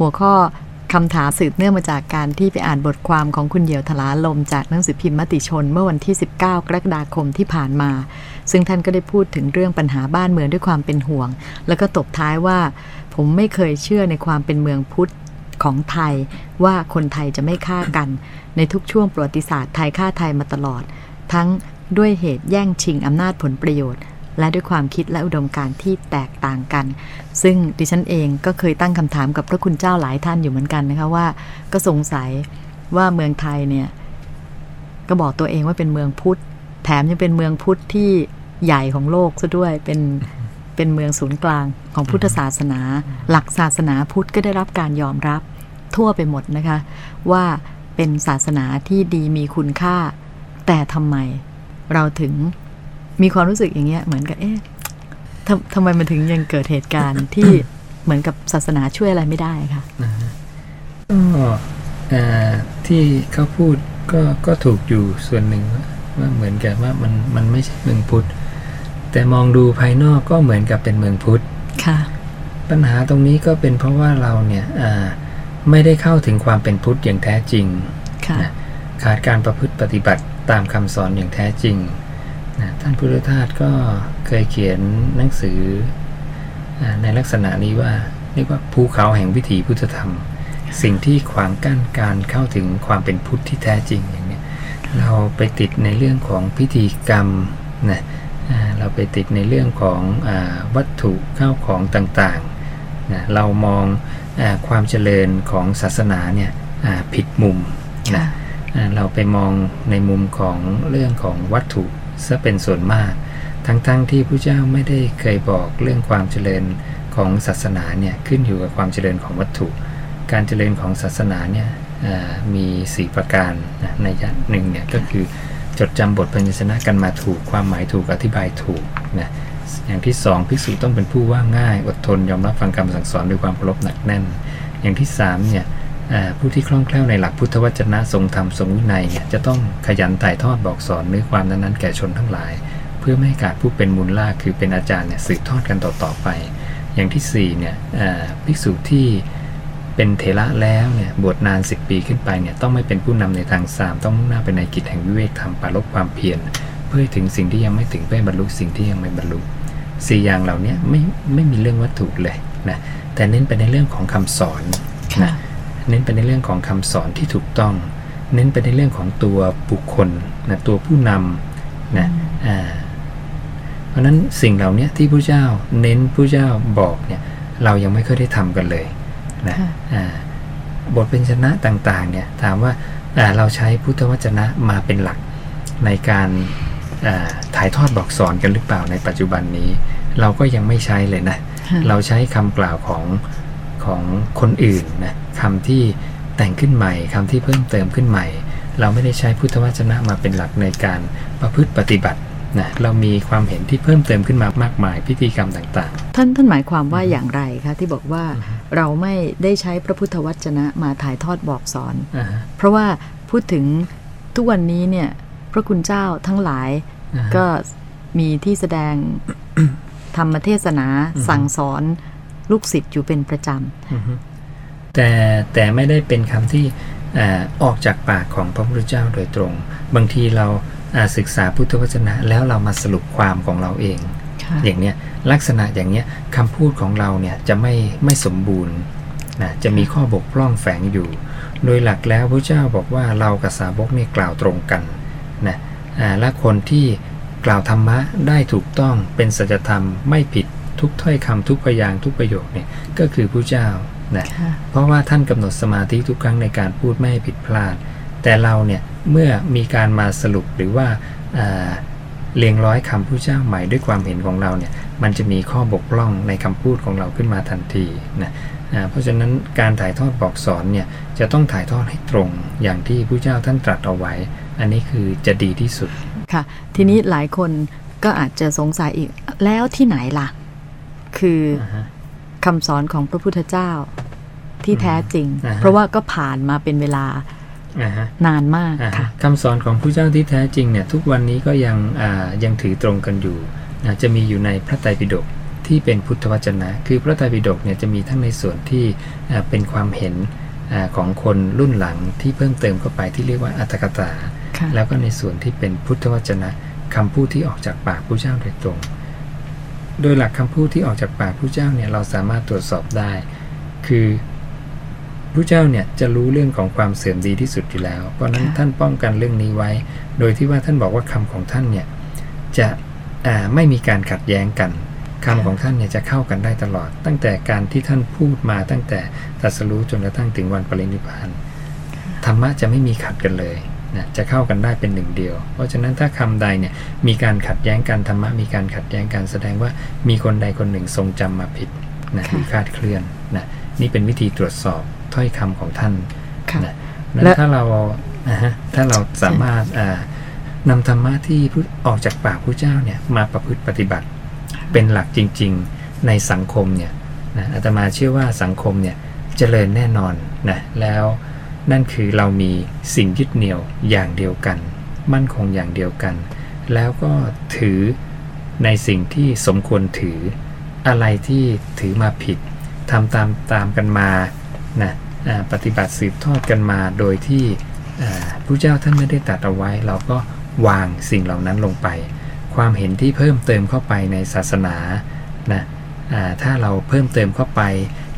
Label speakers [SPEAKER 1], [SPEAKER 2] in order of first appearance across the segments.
[SPEAKER 1] หัวข้อคำถามสืบเนื่องมาจากการที่ไปอ่านบทความของคุณเหยี่ยวทลาลมจากหนังสือพิมพ์มติชนเมื่อวันที่ 19 กรกฎาคมที่ผ่านมา ซึ่งท่านก็ได้พูดถึงเรื่องปัญหาบ้านเมืองด้วยความเป็นห่วง แล้วก็ตบท้ายว่า ผมไม่เคยเชื่อในความเป็นเมืองพุทธของไทย ว่าคนไทยจะไม่ฆ่ากัน ในทุกช่วงประวัติศาสตร์ไทยฆ่าไทยมาตลอด ทั้งด้วยเหตุแย่งชิงอำนาจผลประโยชน์ และด้วยความคิดและอุดมการณ์ที่แตกต่างกัน ซึ่งดิฉันเองก็เคยตั้งคำถามกับพระคุณเจ้าหลายท่านอยู่เหมือนกันนะคะว่า ก็สงสัยว่าเมืองไทยเนี่ยก็บอกตัวเองว่าเป็นเมืองพุทธ แถมยังเป็นเมืองพุทธที่ใหญ่ของโลกซะด้วยเป็นเป็นเมืองศูนย์กลางของพุทธศาสนา หลักศาสนาพุทธก็ได้รับการยอมรับทั่วไปหมดนะคะ ว่าเป็นศาสนาที่ดีมีคุณค่า แต่ทำไมเราถึง มีความรู้สึกอย่างเงี้ยเหมือนกับเอ๊ะทำทำไมมันถึงยังเกิดเหตุการณ์ที่เหมือนกับศาสนาช่วยอะไรไม่ได้ค่ะ
[SPEAKER 2] ก็อ่าที่เขาพูดก็ก็ถูกอยู่ส่วนหนึ่งว่าว่าเหมือนกับว่ามันมันไม่ใช่เมืองพุทธแต่มองดูภายนอกก็เหมือนกับเป็นเมืองพุทธ
[SPEAKER 1] ค่ะ
[SPEAKER 2] ปัญหาตรงนี้ก็เป็นเพราะว่าเราเนี่ยอ่าไม่ได้เข้าถึงความเป็นพุทธอย่างแท้จริง
[SPEAKER 1] ค่ะ
[SPEAKER 2] นะขาดการประพฤติปฏิบัติตามคำสอนอย่างแท้จริง นะท่านพุทธทาสก็เคยเขียนหนังสืออาในลักษณะนี้ว่าเรียกว่าภูเขาแห่งวิถีพุทธธรรม สิ่งที่ขวางกั้นการเข้าถึงความเป็นพุทธที่แท้จริงอย่างเนี้ยเราไปติดในเรื่องของพิธีกรรมนะอ่าเราไปติดในเรื่องของอาวัตถุข้าวของต่างๆนะเรามองอาความเจริญของศาสนาเนี่ยอ่าผิดมุม
[SPEAKER 1] ค่ะ
[SPEAKER 2] นะอ่าเราไปมองในมุมของเรื่องของวัตถุ ซะเป็นส่วนมาก ทั้งๆทที่พระเจ้าไม่ได้เคยบอกเรื่องความเจริญของศาสนาเนี่ยขึ้นอยู่กับความเจริญของวัตถุ การเจริญของศาสนาเนี่ยอ่ามี 4 ประการนะในยะหนึ่งเนี่ยก็คือจดจำบทพยัญชนะกันมาถูกความหมายถูกอธิบายถูกนะอย่างที่สองภิกษุต้องเป็นผู้ว่าง่ายอดทนยอมรับฟังคำสั่งสอนด้วยความเคารพหนักแน่น อย่างที่สามเนี่ย ผู้ที่คล่องแคล่วในหลักพุทธวจนะทรงธรรมทรงวินัยเนี่ยจะต้องขยันถ่ายทอดบอกสอนเนื้อความนั้นๆแก่ชนทั้งหลาย เพื่อไม่ให้ขาดผู้เป็นมูลล่ากคือเป็นอาจารย์เนี่ยสืบทอดกันต่อๆไป อย่างที่สี่เนี่ยภิกษุที่เป็นเถระแล้วเนี่ยบวชนาน 10 ปีขึ้นไปเนี่ยต้องไม่เป็นผู้นำในทางสามต้องมุ่งหน้าไปในกิจแห่งวิเวกธรรมปรารบความเพียรเพื่อถึงสิ่งที่ยังไม่ถึงเพื่อบรรลุสิ่งที่ยังไม่บรรลุสี่อย่างเหล่านี้ไม่ไม่มีเรื่องวัตถุเลยนะแต่เน้นไปในเรื่องของคำสอนนะ เน้นไปในเรื่องของคำสอนที่ถูกต้อง เน้นไปในเรื่องของตัวบุคคลนะตัวผู้นำนะอ่าเพราะฉะนั้นสิ่งเหล่านี้ที่พระเจ้าเน้นพระเจ้าบอกเนี่ยเรายังไม่เคยได้ทำกันเลยนะ
[SPEAKER 1] ค่ะ
[SPEAKER 2] อ่าบทเป็นชนะต่างๆเนี่ยถามว่าอ่าเราใช้พุทธวจนะมาเป็นหลักในการอ่าถ่ายทอดบอกสอนกันหรือเปล่าในปัจจุบันนี้ เราก็ยังไม่ใช้เลยนะ
[SPEAKER 1] ค่ะ
[SPEAKER 2] เราใช้คำกล่าวของของคนอื่นนะ คำที่แต่งขึ้นใหม่คำที่เพิ่มเติมขึ้นใหม่ เราไม่ได้ใช้พุทธวจนะมาเป็นหลักในการประพฤติปฏิบัตินะเรามีความเห็นที่เพิ่มเติมขึ้นมามากมายพิธีกรรมต่าง
[SPEAKER 1] ท่านท่านหมายความว่าอย่างไรคะที่บอกว่าเราไม่ได้ใช้พระพุทธวจนะมาถ่ายทอดบอกสอน
[SPEAKER 2] ๆอ่าฮะ
[SPEAKER 1] เพราะว่าพูดถึงทุกวันนี้เนี่ยพระคุณเจ้าทั้งหลาย
[SPEAKER 2] อ่าฮะ
[SPEAKER 1] ก็มีที่แสดงธรรมเทศนา
[SPEAKER 2] อือฮึ
[SPEAKER 1] สั่งสอนลูกศิษย์อยู่เป็นประจ
[SPEAKER 2] อือฮึ แต่แต่ไม่ได้เป็นคำที่อ่าออกจากปากของพระพุทธเจ้าโดยตรง บางทีเราอ่าศึกษาพุทธวจนะ แล้วเรามาสรุปความของเราเองำ
[SPEAKER 1] ค่ะ
[SPEAKER 2] อย่างเนี้ยลักษณะอย่างเนี้ยคำพูดของเราเนี่ยจะไม่ไม่สมบูรณ์นะจะมีข้อบกพร่องแฝงอยู่ โดยหลักแล้วพระเจ้าบอกว่าเรากับสาวกเนี่ยกล่าวตรงกันนะอ่าและคนที่กล่าวธรรมะได้ถูกต้องเป็นสัจธรรมไม่ผิดทุกถ้อยคำทุกพยางค์ทุกประโยคเนี่ยก็คือพระเจ้า นะ
[SPEAKER 1] ค่ะ
[SPEAKER 2] เพราะว่าท่านกำหนดสมาธิทุกครั้งในการพูดไม่ให้ผิดพลาด แต่เราเนี่ยเมื่อมีการมาสรุปหรือว่าอ่าเรียงร้อยคำผู้เจ้าใหม่ด้วยความเห็นของเราเนี่ยมันจะมีข้อบกพร่องในคำพูดของเราขึ้นมาทันทีนะอ่าเพราะฉะนั้นการถ่ายทอดบอกสอนเนี่ยจะต้องถ่ายทอดให้ตรงอย่างที่ผู้เจ้าท่านตรัสเอาไว้ อันนี้คือจะดีที่สุด
[SPEAKER 1] ค่ะ ทีนี้หลายคนก็อาจจะสงสัยอีกแล้วที่ไหนล่ะ คืออ
[SPEAKER 2] อ่าฮะ
[SPEAKER 1] คำสอนของพระพุทธเจ้า ที่แท้จริง
[SPEAKER 2] อ่าฮะ
[SPEAKER 1] เพราะว่าก็ผ่านมาเป็นเวลา
[SPEAKER 2] อ่าฮะ
[SPEAKER 1] นานมาก
[SPEAKER 2] อ่าฮะ
[SPEAKER 1] ค่ะ
[SPEAKER 2] คำสอนของผู้เจ้าที่แท้จริงเนี่ยทุกวันนี้ก็ยังอ่ายังถือตรงกันอยู่นะจะมีอยู่ในพระไตรปิฎกที่เป็นพุทธวจนะ คือพระไตรปิฎกเนี่ยจะมีทั้งในส่วนที่อ่าเป็นความเห็นอาของคนรุ่นหลังที่เพิ่มเติมเข้าไปที่เรียกว่าอัตถกถา
[SPEAKER 1] ค่ะ
[SPEAKER 2] แล้วก็ในส่วนที่เป็นพุทธวจนะคำพูดที่ออกจากปากผู้เจ้าโดยตรง โดยหลักคำพูดที่ออกจากปากผู้เจ้าเนี่ยเราสามารถตรวจสอบได้ คือ ผู้เจ้าเนี่ยจะรู้เรื่องของความเสื่อมดีที่สุดอยู่แล้ว เพราะฉะนั้น
[SPEAKER 1] ค่ะ
[SPEAKER 2] ท่านป้องกันเรื่องนี้ไว้ โดยที่ว่าท่านบอกว่าคำของท่านเนี่ยจะอ่าไม่มีการขัดแย้งกันคำของท่านเนี่ยจะเข้ากันได้ตลอด ตั้งแต่การที่ท่านพูดมาตั้งแต่ตรัสรู้จนกระทั่งถึงวันปรินิพพานธรรมะจะไม่มีขัดกันเลยนะจะเข้ากันได้เป็นหนึ่งเดียว เพราะฉะนั้นถ้าคำใดเนี่ยมีการขัดแย้งกันธรรมะมีการขัดแย้งกันแสดงว่ามีคนใดคนหนึ่งทรงจำมาผิดนะ
[SPEAKER 1] ค่ะ
[SPEAKER 2] หรือคลาดเคลื่อนนะนี่เป็นวิธีตรวจสอบ ถ้อยคำของท่าน
[SPEAKER 1] ค่ะ
[SPEAKER 2] นะนั้น
[SPEAKER 1] และ
[SPEAKER 2] ถ้าเรานะฮะถ้าเราสามารถอ่านำธรรมะที่พุทธออกจากปากพระเจ้าเนี่ยมาประพฤติปฏิบัติ เป็นหลักจริง ๆในสังคมเนี่ยนะอาตมาเชื่อว่าสังคมเนี่ยเจริญแน่นอนนะแล้วนั่นคือเรามีสิ่งยึดเหนี่ยวอย่างเดียวกัน มั่นคงอย่างเดียวกัน แล้วก็ถือในสิ่งที่สมควรถืออะไรที่ถือมาผิดทำตามตามกันมานะอ่า ปฏิบัติสืบทอดกันมาโดยที่อ่าผู้เจ้าท่านไม่ได้ตัดเอาไว้ เราก็วางสิ่งเหล่านั้นลงไป ความเห็นที่เพิ่มเติมเข้าไปในศาสนานะถ้าเราเพิ่มเติมเข้าไป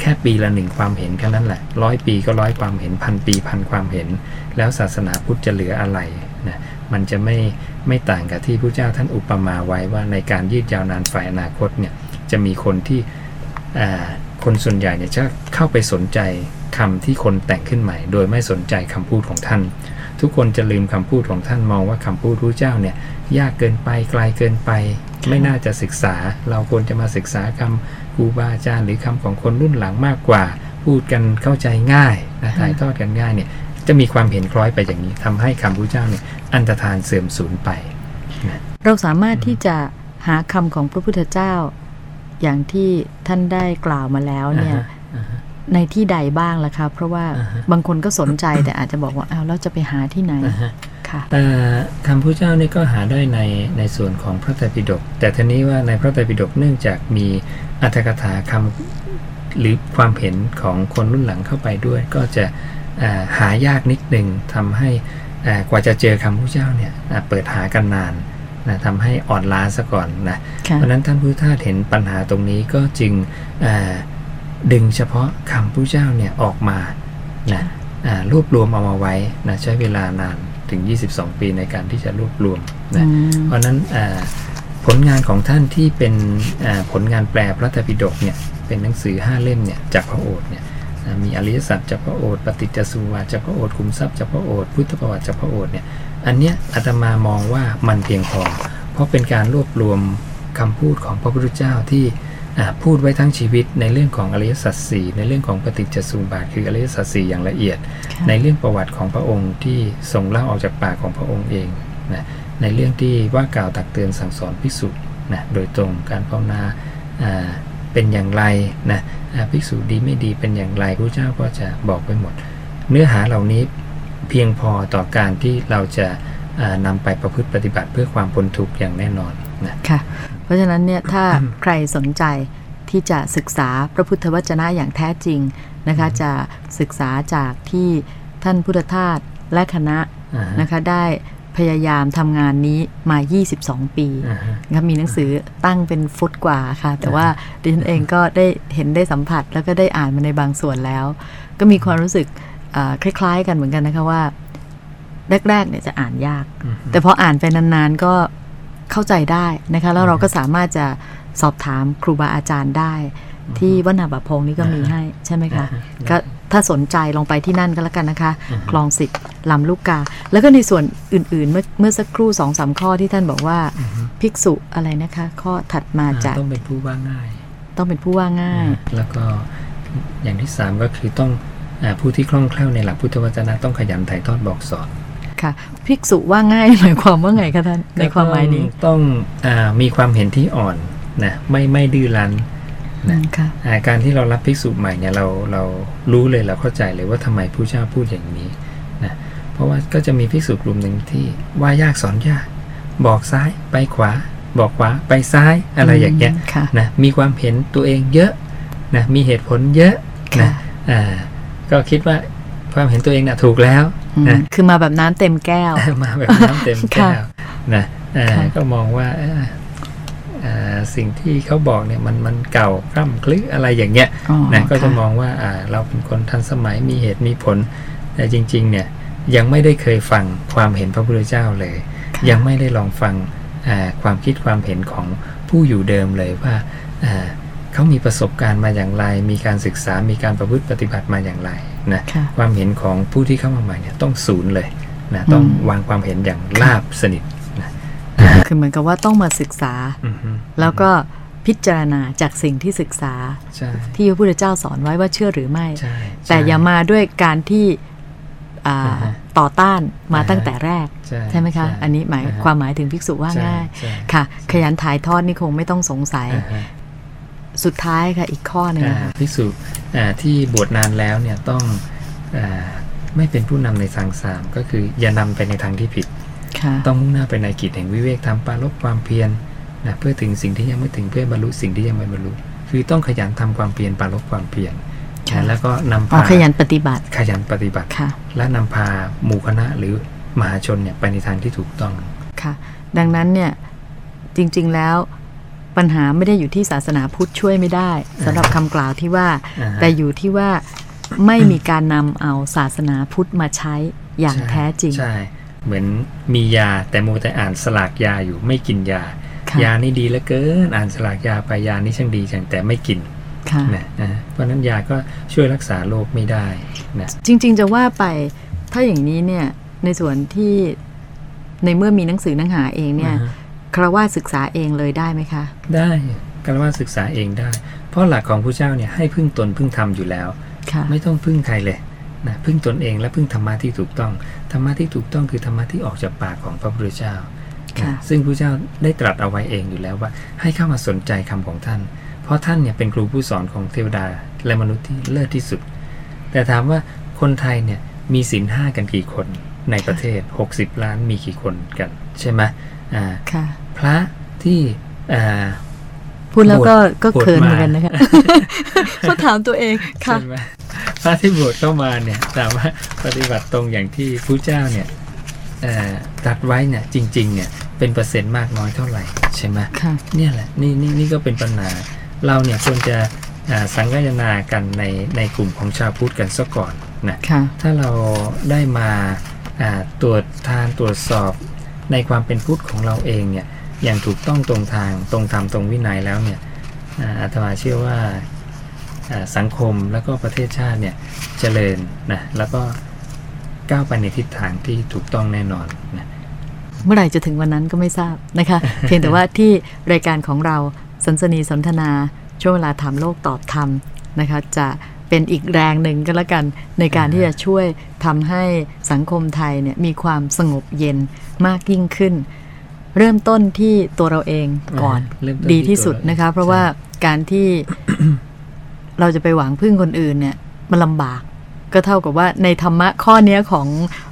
[SPEAKER 2] แค่ปีละหนึ่งความเห็นแค่นั้นแหละร้อยปีก็ร้อยความเห็นพันปีพันความเห็น แล้วศาสนาพุทธจะเหลืออะไรนะมันจะไม่ไม่ต่างกับที่พระเจ้าท่านอุปมาไว้ว่าในการยืดยาวนานฝ่ายอนาคตเนี่ยจะมีคนที่คนส่วนใหญ่เนี่ยจะเข้าไปสนใจ คำที่คนแต่งขึ้นใหม่ โดยไม่สนใจคำพูดของท่าน ทุกคนจะลืมคำพูดของท่านมองว่าคำพูดพระเจ้าเนี่ยยากเกินไปไกลเกินไป ไม่น่าจะศึกษา เราควรจะมาศึกษาคำครูบาอาจารย์หรือคำของคนรุ่นหลังมากกว่า พูดกันเข้าใจง่ายนะถ่ายทอดกันง่ายเนี่ยจะมีความเห็นคล้อยไปอย่างนี้ทำให้คำพระเจ้าเนี่ยอันตรธานเสื่อมสูญไป
[SPEAKER 1] เราสามารถที่จะหาคำของพระพุทธเจ้า อย่างที่ท่านได้กล่าวมาแล้วเนี่ย
[SPEAKER 2] อ่าฮะอ่าฮะ
[SPEAKER 1] ในที่ใดบ้างล่ะคะ เพราะว่า
[SPEAKER 2] อ่าฮะ
[SPEAKER 1] บางคนก็สนใจแต่อาจจะบอกว่าอ้าวแล้วจะไปหาที่ไหน
[SPEAKER 2] อ่าฮะ
[SPEAKER 1] ค่ะ
[SPEAKER 2] แต่คำพระเจ้านี่ก็หาได้ในในส่วนของพระไตรปิฎกแต่ทีนี้ว่าในพระไตรปิฎกเนื่องจากมีอัตถกถาคำหรือความเห็นของคนรุ่นหลังเข้าไปด้วย ก็จะอ่าหายากนิดหนึ่งทำให้อ่ากว่าจะเจอคำพระเจ้าเนี่ยอ่าเปิดหากันนานนะทำให้อ่อนล้าซะก่อนนะ
[SPEAKER 1] ค่ะ
[SPEAKER 2] เพราะฉะนั้นท่านพุทธทาสเห็นปัญหาตรงนี้ก็จึงอ่า ดึงเฉพาะคำพระเจ้าเนี่ยออกมานะอ่ารวบรวมเอามาไว้นะใช้เวลานานถึง 22 ปีในการที่จะรวบรวมนะ
[SPEAKER 1] อืม
[SPEAKER 2] เพราะฉะนั้นอ่าผลงานของท่านที่เป็นอ่าผลงานแปลพระไตรปิฎกเนี่ยเป็นหนังสือ 5 เล่มเนี่ยจากพระโอษฐ์เนี่ยอ่ามีอริยสัจจากพระโอษฐ์ปฏิจจสุวาทจากพระโอษฐ์คุมทรัพย์จากพระโอษฐ์พุทธประวัติจากพระโอษฐ์เนี่ยอันเนี้ยอาตมามองว่ามันเพียงพอ เพราะเป็นการรวบรวมคำพูดของพระพุทธเจ้าที่อ่า พูดไว้ทั้งชีวิตในเรื่องของอริยสัจสี่ในเรื่องของปฏิจจสุบาทคืออริยสัจสี่อย่างละเอียด
[SPEAKER 1] ค่ะ
[SPEAKER 2] ในเรื่องประวัติของพระองค์ที่ทรงเล่าออกจากปากของพระองค์เองนะในเรื่องที่ว่ากล่าวตักเตือนสั่งสอนภิกษุนะโดยตรงการภาวนาอ่าเป็นอย่างไรนะอ่าภิกษุดีไม่ดีเป็นอย่างไรพระเจ้าก็จะบอกไปหมด เนื้อหาเหล่านี้เพียงพอต่อการที่เราจะอ่านำไปประพฤติปฏิบัติเพื่อความพ้นทุกข์อย่างแน่นอนนะ
[SPEAKER 1] ค่ะ เพราะฉะนั้นเนี่ยถ้าใครสนใจที่จะศึกษาพระพุทธวจนะอย่างแท้จริงนะคะจะศึกษาจากที่ท่านพุทธทาสและคณะ
[SPEAKER 2] อ่าฮะ
[SPEAKER 1] นะคะได้พยายามทำงานนี้มา 22 ปี
[SPEAKER 2] อ่าฮะ
[SPEAKER 1] นะครับมีหนังสือตั้งเป็นฟุตกว่าค่ะ แต่ว่าดิฉันเองก็ได้เห็นได้สัมผัสแล้วก็ได้อ่านมาในบางส่วนแล้ว ก็มีความรู้สึกอ่าคล้าย ๆ กันเหมือนกันนะคะว่า แรกๆเนี่ยจะอ่านยาก
[SPEAKER 2] อืม
[SPEAKER 1] แต่พออ่านไปนานๆก็ เข้าใจได้นะคะแล้วเราก็สามารถจะสอบถามครูบาอาจารย์ได้ ที่วัดนาบะพงนี่ก็มีให้ใช่ไหมคะ
[SPEAKER 2] อ่าฮะ
[SPEAKER 1] ก็ถ้าสนใจลองไปที่นั่นก็แล้วกันนะคะ
[SPEAKER 2] อือฮึ
[SPEAKER 1] คลองสิทธิ์ลำลูกกา แล้วก็ในส่วนอื่น ๆ เมื่อเมื่อสักครู่สองสามข้อที่ท่านบอกว่า
[SPEAKER 2] อือฮึ
[SPEAKER 1] ภิกษุอะไรนะคะ ข้อถัดมาจาก
[SPEAKER 2] ต้องเป็นผู้ว่าง่าย
[SPEAKER 1] ต้องเป็นผู้ว่าง่าย
[SPEAKER 2] แล้วก็อย่างที่สามก็คือต้องอาผู้ที่คล่องแคล่วในหลักพุทธวจนะต้องขยันถ่ายทอดบอกสอน
[SPEAKER 1] ค่ะ ภิกษุว่าง่ายหมายความว่าไงคะท่านในความหมายนี้
[SPEAKER 2] ก็ต้องต้องอามีความเห็นที่อ่อนนะไม่ไม่ดื้อรั้น
[SPEAKER 1] อืมค่ะ
[SPEAKER 2] อ่าการที่เรารับภิกษุใหม่เนี่ยเราเรารู้เลยเราเข้าใจเลยว่าทำไมผู้เจ้าพูดอย่างนี้นะเพราะว่าก็จะมีภิกษุกลุ่มหนึ่งที่ว่ายากสอนยาก บอกซ้ายไปขวา บอกขวาไปซ้ายอะไรอย่างเงี้ย
[SPEAKER 1] ค่ะ
[SPEAKER 2] นะมีความเห็นตัวเองเยอะนะมีเหตุผลเยอะ
[SPEAKER 1] ค่ะ
[SPEAKER 2] นะอ่าก็คิดว่าความเห็นตัวเองนะ่ะถูกแล้ว
[SPEAKER 1] อืม
[SPEAKER 2] นะ
[SPEAKER 1] คือมาแบบน้ำเต็มแก้ว
[SPEAKER 2] มาแบบน้ำเต็มแก้
[SPEAKER 1] ค่ะ
[SPEAKER 2] วนะเอ่อ
[SPEAKER 1] ค่ะ
[SPEAKER 2] ก็มองว่าเอ่อเอ่อสิ่งที่เขาบอกเนี่ยมันมันเก่าคร่ำคลึอะไรอย่างเงี้ย
[SPEAKER 1] อ๋อ
[SPEAKER 2] นะก็จะ
[SPEAKER 1] ค่
[SPEAKER 2] มองว่าอ่าเราเป็นคนทันสมัยมีเหตุมีผล แต่จริง ๆ เนี่ยยังไม่ได้เคยฟังความเห็นพระพุทธเจ้าเลย
[SPEAKER 1] ค่ะ
[SPEAKER 2] ยังไม่ได้ลองฟังอ่าความคิดความเห็นของผู้อยู่เดิมเลยว่าอ่าเขามีประสบการณ์มาอย่างไร มีการศึกษามีการประพฤติปฏิบัติมาอย่างไร นะ
[SPEAKER 1] ค่ะ
[SPEAKER 2] ความเห็นของผู้ที่เข้ามาใหม่เนี่ยต้องศูนย์เลยนะต้อง
[SPEAKER 1] อืม
[SPEAKER 2] วางความเห็นอย่างราบสนิทนะ
[SPEAKER 1] คือเหมือนกับว่าต้องมาศึกษา
[SPEAKER 2] อือฮึ
[SPEAKER 1] แล้วก็พิจารณาจากสิ่งที่ศึกษา
[SPEAKER 2] ใช่
[SPEAKER 1] ที่พระพุทธเจ้าสอนไว้ว่าเชื่อหรือไม่
[SPEAKER 2] ใช่
[SPEAKER 1] แต่อย่ามาด้วยการที่อ่า
[SPEAKER 2] อ่าฮะ
[SPEAKER 1] ต่อต้านมา
[SPEAKER 2] อ่าฮะ
[SPEAKER 1] ตั้งแต่แรก
[SPEAKER 2] ใช่
[SPEAKER 1] ใช่ไหมคะ
[SPEAKER 2] ใช่
[SPEAKER 1] อันนี้หมาย
[SPEAKER 2] อ่าฮะ
[SPEAKER 1] ความหมายถึงภิกษุว่า
[SPEAKER 2] ใช่
[SPEAKER 1] ง่าย
[SPEAKER 2] ใช่
[SPEAKER 1] ค่ะ ขยันถ่ายทอดนี่คงไม่ต้องสงสัย
[SPEAKER 2] อ่าฮะ
[SPEAKER 1] สุดท้ายค่ะอีกข้อหนึง
[SPEAKER 2] อ่า
[SPEAKER 1] นะคะ
[SPEAKER 2] ภิกษุอ่าที่บวชนานแล้วเนี่ยต้องอาไม่เป็นผู้นำในทางสามก็คืออย่านำไปในทางที่ผิด
[SPEAKER 1] ค่ะ
[SPEAKER 2] ต้องมุ่งหน้าไปในกิจแห่งวิเวกทำปราลบความเพียรนะเพื่อถึงสิ่งที่ยังไม่ถึงเพื่อบรรลุสิ่งที่ยังไม่บรรลุคือต้องขยันทำความเพียรปราลบความเพียร
[SPEAKER 1] ค่ะ
[SPEAKER 2] นะแล้วก็นำ
[SPEAKER 1] อ๋อ
[SPEAKER 2] พา
[SPEAKER 1] ขยันปฏิบัติ
[SPEAKER 2] ขยันปฏิบัติ
[SPEAKER 1] ค่ะ
[SPEAKER 2] และนำพาหมู่คณะหรือมหาชนเนี่ยไปในทางที่ถูกต้อง
[SPEAKER 1] ค่ะ ดังนั้นเนี่ยจริง ๆแล้ว ปัญหาไม่ได้อยู่ที่ศาสนาพุทธช่วยไม่ได้สำหรับคำกล่าวที่ว่า
[SPEAKER 2] อ่าฮะ
[SPEAKER 1] แต่อยู่ที่ว่าไม่มีการนำเอาศาสนาพุทธมาใช้อย่าง
[SPEAKER 2] ใช่
[SPEAKER 1] แท้จริง
[SPEAKER 2] ใช่เหมือนมียาแต่มัวแต่อ่านสลากยาอยู่ไม่กินยา
[SPEAKER 1] ค่ะ
[SPEAKER 2] ยานี่ดีเหลือเกินอ่านสลากยาไปยานี่ช่างดีจังแต่ไม่กิน
[SPEAKER 1] ค่ะ
[SPEAKER 2] นะนะเพราะฉะนั้นยาก็ช่วยรักษาโรคไม่ได้นะ
[SPEAKER 1] จริง ๆ จะว่าไปถ้าอย่างนี้เนี่ยในส่วนที่ในเมื่อมีหนังสือหนังหาเองเนี่ย
[SPEAKER 2] อ่าฮะ
[SPEAKER 1] คารวาสศึกษาเองเลยได้ไหมคะ
[SPEAKER 2] ได้การว่าศึกษาเองได้ เพราะหลักของพระเจ้าเนี่ยให้พึ่งตนพึ่งธรรมอยู่แล้ว
[SPEAKER 1] ค่ะ
[SPEAKER 2] ไม่ต้องพึ่งใครเลยนะพึ่งตนเองและพึ่งธรรมะที่ถูกต้องธรรมะที่ถูกต้องคือธรรมะที่ออกจากปากของพระพุทธเจ้า
[SPEAKER 1] ค่ะ
[SPEAKER 2] นะซึ่งพระเจ้าได้ตรัสเอาไว้เองอยู่แล้วว่า ให้เข้ามาสนใจคำของท่าน เพราะท่านเนี่ยเป็นครูผู้สอนของเทวดาและมนุษย์ที่เลิศที่สุด แต่ถามว่าคนไทยเนี่ยมีศีลห้ากันกี่คนในประเทศ 60 ล้านมีกี่คนกัน ใช่ไหมอ่า
[SPEAKER 1] ค่ะ
[SPEAKER 2] พระที่อ่า
[SPEAKER 1] พูดแล้วก็
[SPEAKER 2] บวช
[SPEAKER 1] ก็
[SPEAKER 2] บวช
[SPEAKER 1] เขินเหมือน
[SPEAKER 2] มา
[SPEAKER 1] กันนะคะเขาถามตัวเองค่ะ
[SPEAKER 2] ใช่ไหมพระที่บวชเข้ามาเนี่ยถามว่าปฏิบัติตรงอย่างที่พระเจ้าเนี่ยเอ่อตรัดไว้เนี่ยจริงๆเนี่ยเป็นเปอร์เซ็นต์มากน้อยเท่าไหร่ใช่ไหม
[SPEAKER 1] ค่ะ
[SPEAKER 2] เนี่ยแหละนี่นี่นี่ก็เป็นปัญหาเราเนี่ยควรจะอ่าสังกัยนากันในในกลุ่มของชาวพุทธกันซะก่อนนะ
[SPEAKER 1] ค่ะ
[SPEAKER 2] ถ้าเราได้มาอ่าตรวจทานตรวจสอบในความเป็นพุทธของเราเองเนี่ย อย่างถูกต้องตรงทางตรงธรรมตรงวินัยแล้วเนี่ยอ่าอาตมาเชื่อว่าอ่าสังคมแล้วก็ประเทศชาติเนี่ยเจริญนะแล้วก็ก้าวไปในทิศทางที่ถูกต้องแน่นอนนะ
[SPEAKER 1] เมื่อไหร่จะถึงวันนั้นก็ไม่ทราบนะคะ เพียงแต่ว่าที่รายการของเราสันสนีสนทนาช่วงเวลาถามโลกตอบธรรมนะคะจะเป็นอีกแรงหนึ่งก็แล้วกันในการที่จะช่วยทำให้สังคมไทยเนี่ยมีความสงบเย็นมากยิ่งขึ้น เริ่มต้นที่ตัวเราเองก่อน
[SPEAKER 2] เริ่มต้น
[SPEAKER 1] ดีที่สุด
[SPEAKER 2] ตัวเราเอง
[SPEAKER 1] นะคะ เพราะว่าการที่เราจะไปหวังพึ่งคนอื่นเนี่ยมันลำบากก็เท่ากับว่าในธรรมะข้อเนี้ยของ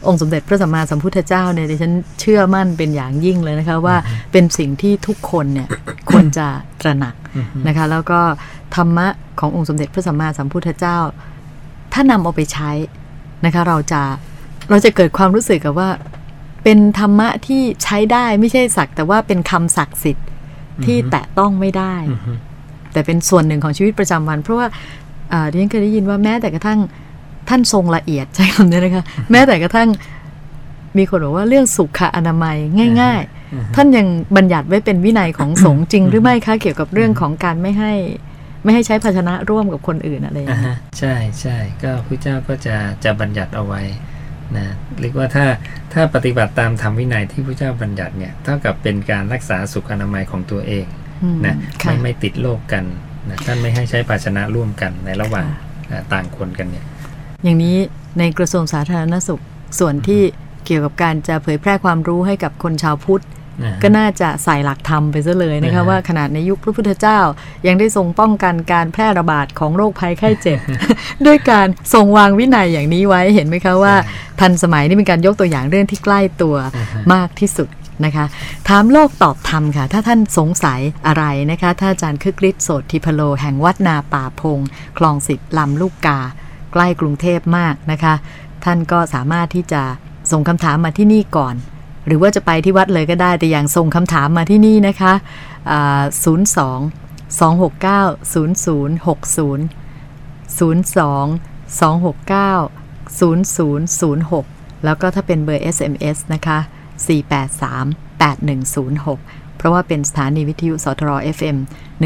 [SPEAKER 1] องค์สมเด็จพระสัมมาสัมพุทธเจ้าเนี่ยดิฉันเชื่อมั่นเป็นอย่างยิ่งเลยนะคะว่าเป็นสิ่งที่ทุกคนเนี่ยควรจะตระหนัก
[SPEAKER 2] อือฮึ
[SPEAKER 1] นะคะแล้วก็ธรรมะขององค์สมเด็จพระสัมมาสัมพุทธเจ้า ถ้านำเอาไปใช้นะคะเราจะเราจะเกิดความรู้สึกกับว่า เป็นธรรมะที่ใช้ได้ไม่ใช่สัก แต่ว่าเป็นคำศักดิ์สิทธิ์ที่แตะต้องไม่ได้
[SPEAKER 2] อือฮึ
[SPEAKER 1] แต่เป็นส่วนหนึ่งของชีวิตประจำวัน เพราะว่าอ่าดิฉันเคยได้ยินว่าแม้แต่กระทั่งท่านทรงละเอียดใช้คำนี้นะคะ แม้แต่กระทั่งมีคนบอกว่าเรื่องสุขอนามัยง่าย ๆ ท่านยังบัญญัติไว้เป็นวินัยของสงฆ์จริง หรือไม่คะเกี่ยวกับเรื่องของการไม่ให้ไม่ให้ใช้ภาชนะร่วมกับคนอื่นอะไรอย่าง
[SPEAKER 2] อ่า
[SPEAKER 1] เงี้ย
[SPEAKER 2] ฮะใช่ใช่ก็พระเจ้าก็จะจะบัญญัติเอาไว้ นะเรียกว่าถ้าถ้าปฏิบัติตามธรรมวินัยที่พระเจ้าบัญญัติเนี่ยเท่ากับเป็นการรักษาสุขอนามัยของตัวเอง
[SPEAKER 1] อืม
[SPEAKER 2] นะ
[SPEAKER 1] ค่ะ
[SPEAKER 2] ไม่ไม่ติดโรคกันนะท่านไม่ให้ใช้ภาชนะร่วมกันในระหว่าง
[SPEAKER 1] ค่ะ
[SPEAKER 2] อ่าต่างคนกันเนี่ย
[SPEAKER 1] อย่างนี้ในกระทรวงสาธารณสุขส่วนที่เกี่ยวกับการจะเผยแพร่ความรู้ให้กับคนชาวพุทธ
[SPEAKER 2] นะฮะ
[SPEAKER 1] ก็น่าจะใส่หลักธรรมไปซะเลยนะ
[SPEAKER 2] นะ
[SPEAKER 1] คะ
[SPEAKER 2] ฮะ
[SPEAKER 1] ว่าขนาดในยุคพระพุทธเจ้า ยังได้ทรงป้องกันการแพร่ระบาดของโรคภัยไข้เจ็บ ด้วยการทรงวางวินัยอย่างนี้ไว้เห็นไหมคะว่า ทันสมัยนี่เป็นการยกตัวอย่างเรื่องที่ใกล้ตัว
[SPEAKER 2] อ่าฮะ
[SPEAKER 1] มากที่สุดนะคะถามโลกตอบธรรมค่ะ ถ้าท่านสงสัยอะไรนะคะถ้าอาจารย์คึกฤทธิ์โสติพโล แห่งวัดนาป่าพง คลองสิบลำลูกกา ใกล้กรุงเทพมากนะคะ ท่านก็สามารถที่จะส่งคำถามมาที่นี่ก่อน หรือว่าจะไปที่วัดเลยก็ได้แต่อย่างส่งคำถามมาที่นี่นะคะ02 269 0060 02 269 0006 แล้วก็ถ้าเป็นเบอร์ SMS นะคะ 483 8106 เพราะว่าเป็นสถานีวิทยุสทร FM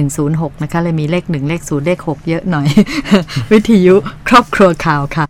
[SPEAKER 1] 106 นะคะเลยมีเลข 1 เลข 0 เลข 6 เยอะหน่อย วิทยุครอบครัวข่าวค่ะ